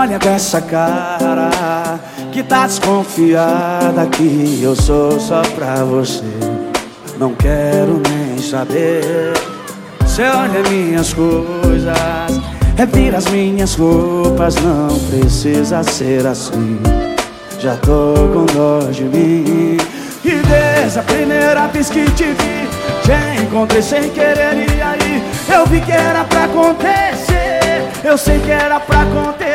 olha com essa cara que tá desconfiada que eu sou só pra você. Não quero nem saber. Você olha minhas coisas, revira as minhas roupas. Não precisa ser assim. Já tô com dor de mim. E desde a primeira vez que te vi, te encontrei sem querer. E aí eu vi que era pra acontecer. Eu sei que era pra acontecer.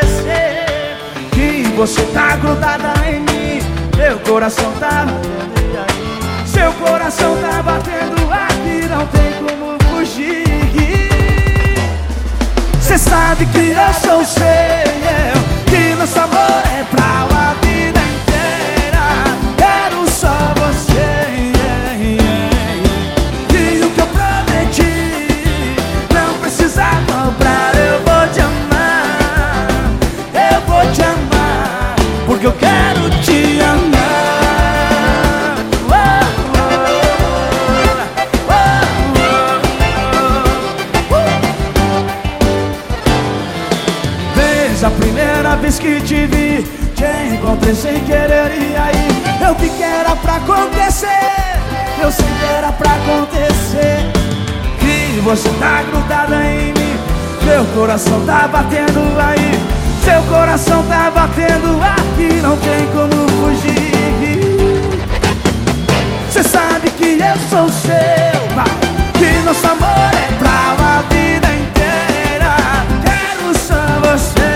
Você tá grudada em mim. Meu coração tá batendo. Aí, seu coração tá batendo aqui. Não tem como fugir. Cê sabe que eu sou seu. Porque eu quero te amar. Desde a primeira vez que te vi, te encontrei sem querer e aí eu vi que era pra acontecer. Eu sei que era pra acontecer. Que você tá grudada em mim, meu coração tá batendo aí. Seu coração tá batendo eu sou seu, que nosso amor é pra uma vida inteira. Quero só você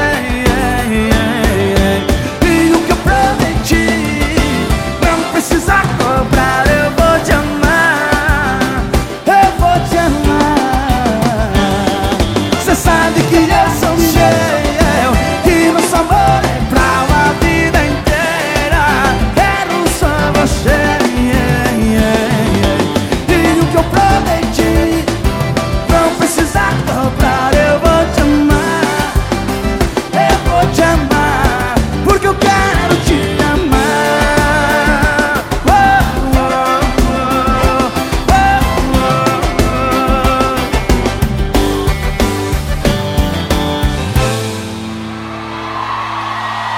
E o que eu prometi, não precisa cobrar Eu vou te amar, eu vou te amar. Cê sabe que